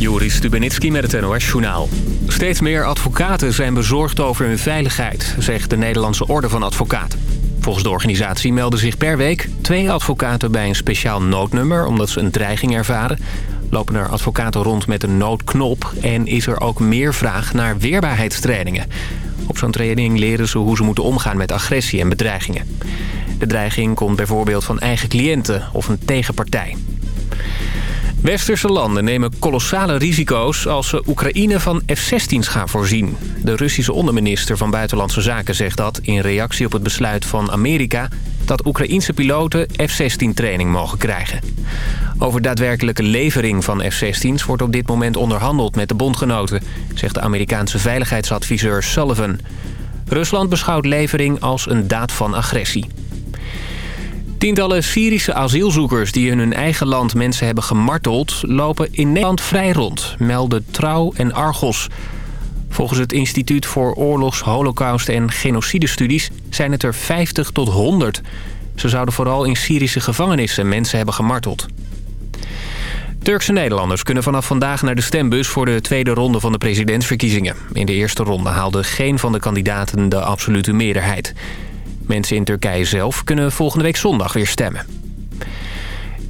Joris Stubenitski met het NOS-journaal. Steeds meer advocaten zijn bezorgd over hun veiligheid, zegt de Nederlandse Orde van Advocaten. Volgens de organisatie melden zich per week twee advocaten bij een speciaal noodnummer... omdat ze een dreiging ervaren. Lopen er advocaten rond met een noodknop en is er ook meer vraag naar weerbaarheidstrainingen. Op zo'n training leren ze hoe ze moeten omgaan met agressie en bedreigingen. De dreiging komt bijvoorbeeld van eigen cliënten of een tegenpartij. Westerse landen nemen kolossale risico's als ze Oekraïne van F-16's gaan voorzien. De Russische onderminister van Buitenlandse Zaken zegt dat... in reactie op het besluit van Amerika... dat Oekraïense piloten F-16-training mogen krijgen. Over daadwerkelijke levering van F-16's wordt op dit moment onderhandeld met de bondgenoten... zegt de Amerikaanse veiligheidsadviseur Sullivan. Rusland beschouwt levering als een daad van agressie. Tientallen Syrische asielzoekers die in hun eigen land mensen hebben gemarteld... lopen in Nederland vrij rond, melden Trouw en Argos. Volgens het Instituut voor Oorlogs, Holocaust en Genocidestudies... zijn het er 50 tot 100. Ze zouden vooral in Syrische gevangenissen mensen hebben gemarteld. Turkse Nederlanders kunnen vanaf vandaag naar de stembus... voor de tweede ronde van de presidentsverkiezingen. In de eerste ronde haalde geen van de kandidaten de absolute meerderheid... Mensen in Turkije zelf kunnen volgende week zondag weer stemmen.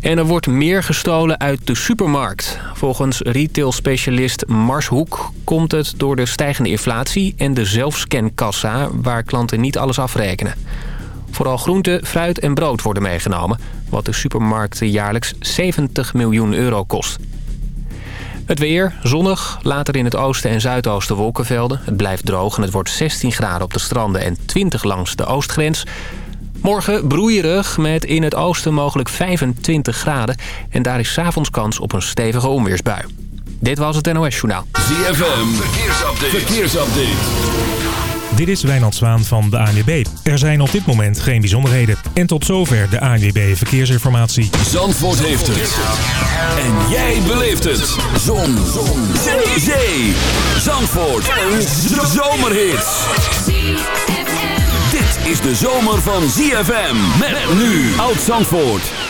En er wordt meer gestolen uit de supermarkt. Volgens retailspecialist Mars Hoek komt het door de stijgende inflatie... en de zelfscankassa waar klanten niet alles afrekenen. Vooral groente, fruit en brood worden meegenomen... wat de supermarkten jaarlijks 70 miljoen euro kost. Het weer, zonnig, later in het oosten en zuidoosten wolkenvelden. Het blijft droog en het wordt 16 graden op de stranden en 20 langs de oostgrens. Morgen broeierig met in het oosten mogelijk 25 graden. En daar is s'avonds kans op een stevige onweersbui. Dit was het NOS Journaal. ZFM, verkeersupdate. verkeersupdate. Dit is Wijnand Zwaan van de ANWB. Er zijn op dit moment geen bijzonderheden. En tot zover de ANWB Verkeersinformatie. Zandvoort heeft het. En jij beleeft het. Zon. Zon. Zee. Zandvoort. Een zomerhit. Dit is de zomer van ZFM. Met nu. Oud Zandvoort.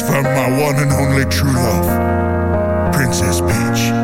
From my one and only true love, Princess Peach.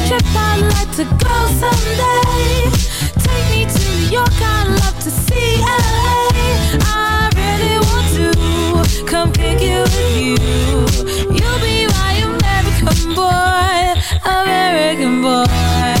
trip, I'd like to go someday. Take me to New York, I'd love to see LA. I really want to come pick you with you. You'll be my American boy, American boy.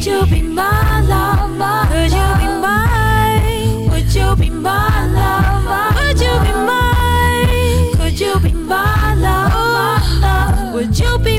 Would you be my lover? Would you be mine? Would you be my lover? Would you be mine? You be my lover? Would you be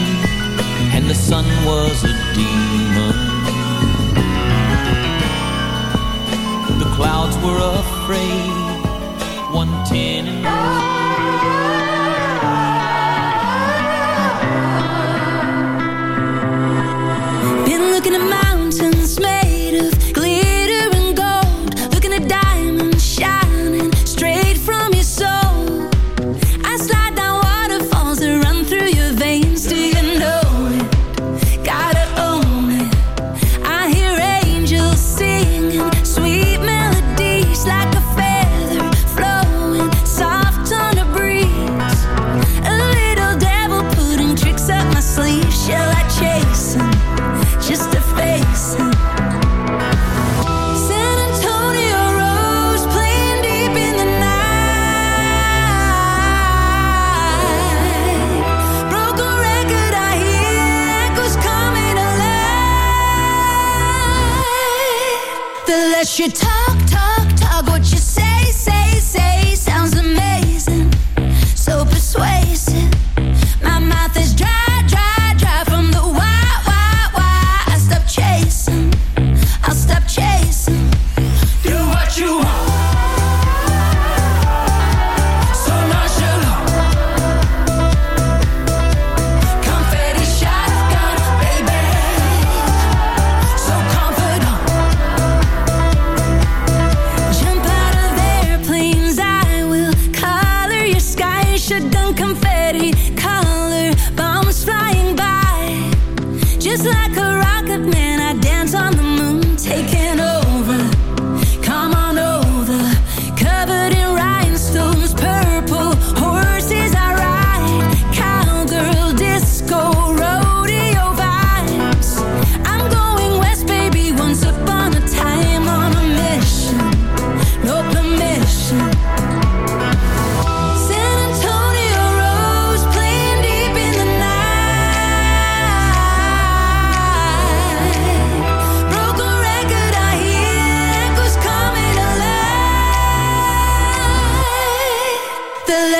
the sun was a demon. The clouds were afraid, one tin and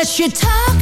less you talk,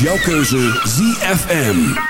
jouw keuze ZFM.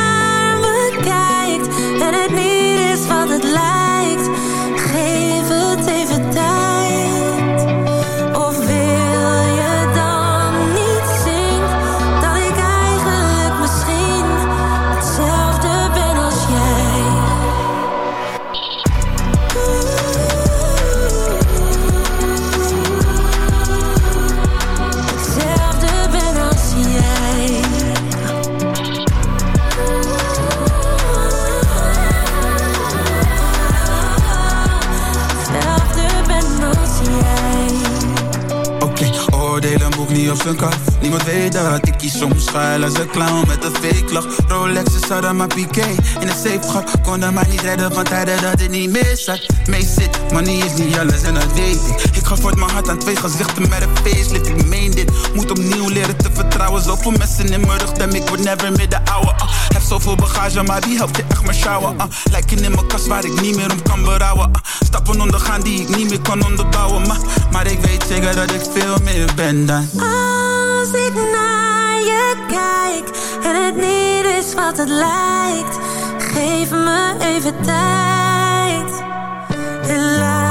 niet op zijn kaf. Niemand weet dat ik kies soms schuil als een clown met een fake lach. Rolexes hadden maar piqué in een safe gat. Konden mij niet redden van tijden dat het niet meer zat. Mee zit, money is niet alles en dat weet ik. Ik ga voort mijn hart aan twee gezichten met een facelift. Ik meen dit, moet opnieuw leren te vertrouwen. Zoveel mensen in mijn rug, dan ik word never meer de ouwe. ah. Zoveel bagage, maar wie helpt je echt maar sjouwen? ah. Lijken in mijn kast waar ik niet meer om kan berouwen. ah. Stappen ondergaan die ik niet meer kan onderbouwen. Maar, maar ik weet zeker dat ik veel meer ben dan. Als ik naar je kijk en het niet is wat het lijkt, geef me even tijd. En laat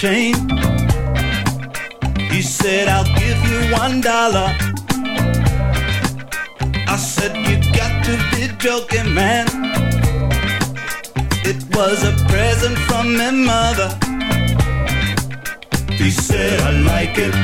Chain. He said, I'll give you one dollar. I said, You got to be joking, man. It was a present from my mother. He said, I like it,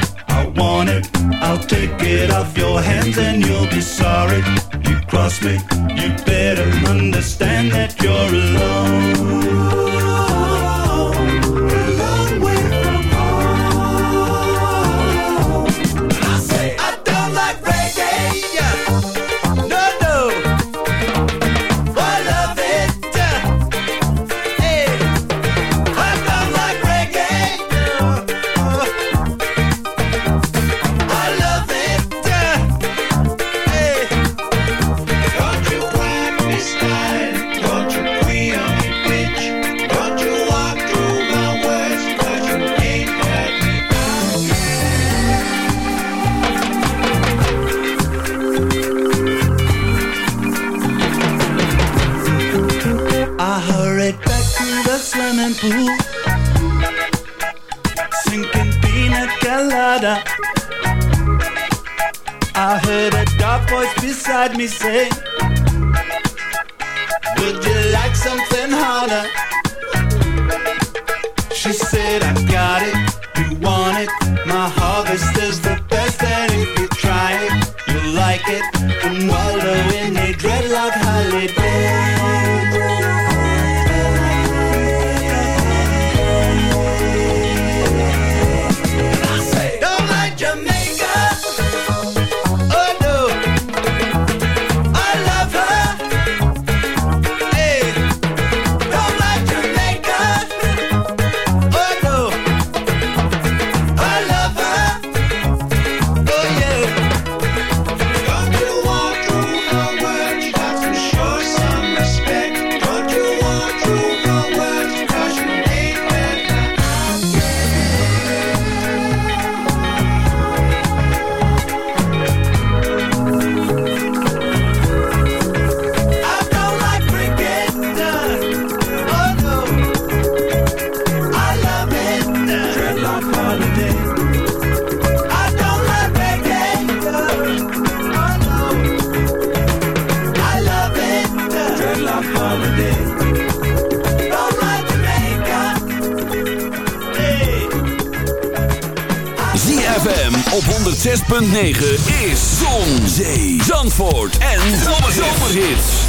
ZFM op 106.9 is Zon, Zee, Zandvoort en Zomerhits.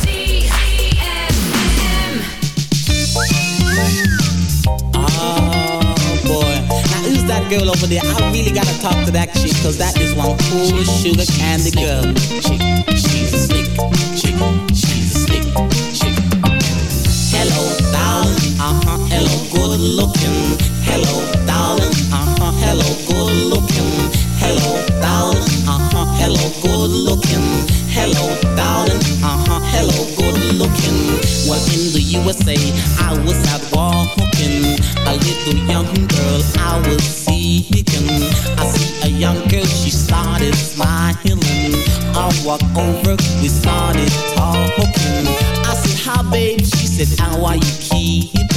Oh boy. Now who's that girl over there? I really gotta talk to that chick, cause that is one cool sugar candy girl. Chick, she's a slick chick, she's a slick chick. Hello, darling, uh-huh, hello, good looking. Hello, darling, uh-huh, hello, hello, good looking. Hello, darling, uh-huh, hello, good looking. Well, in the USA, I was out walking. A little young girl I was seeking. I see a young girl, she started smiling. I walk over, we started talking. I said, hi babe, she said, how are you keeping?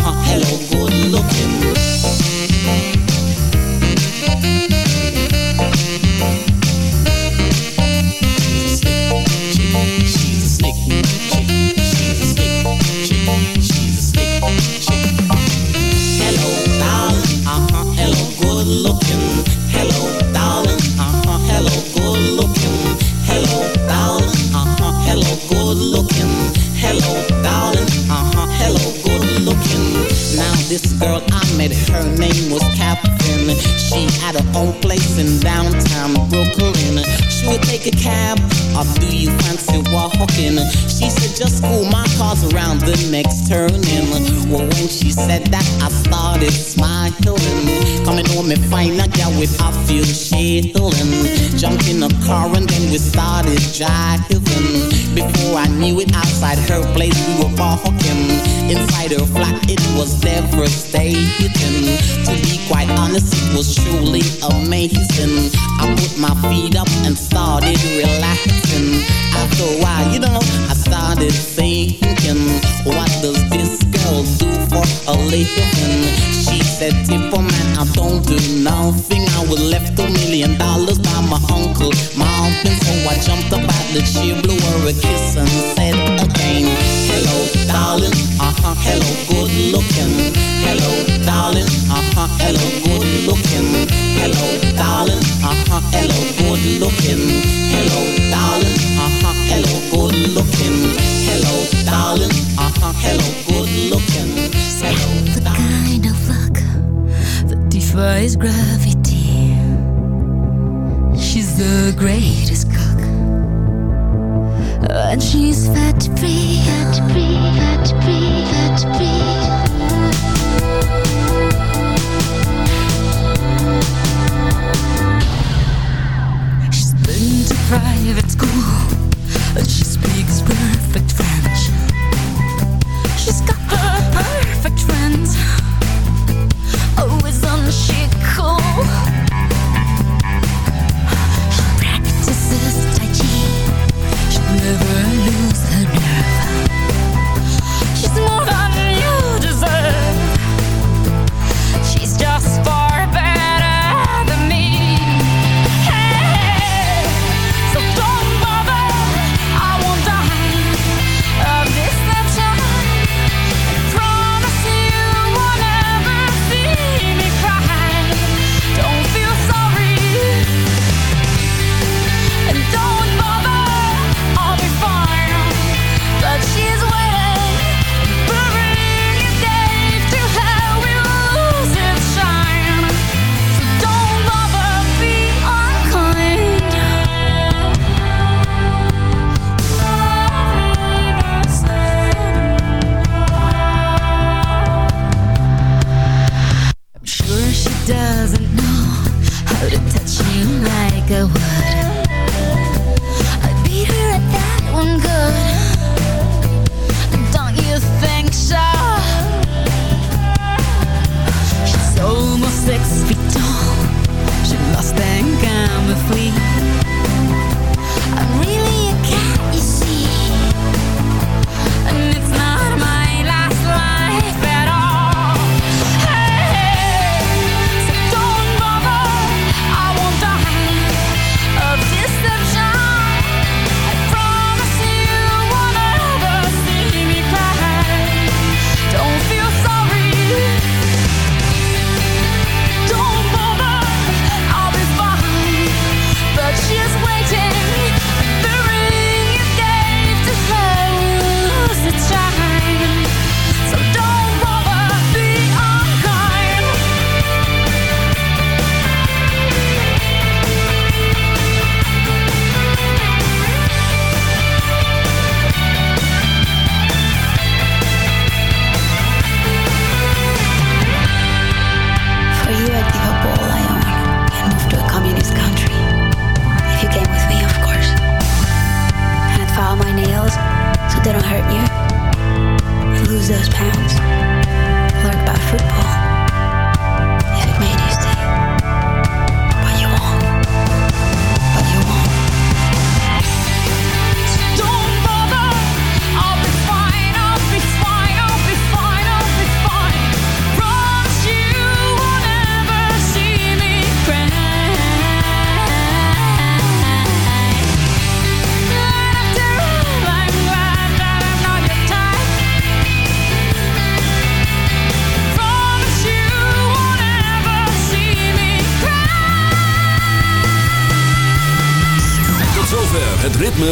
was devastating. To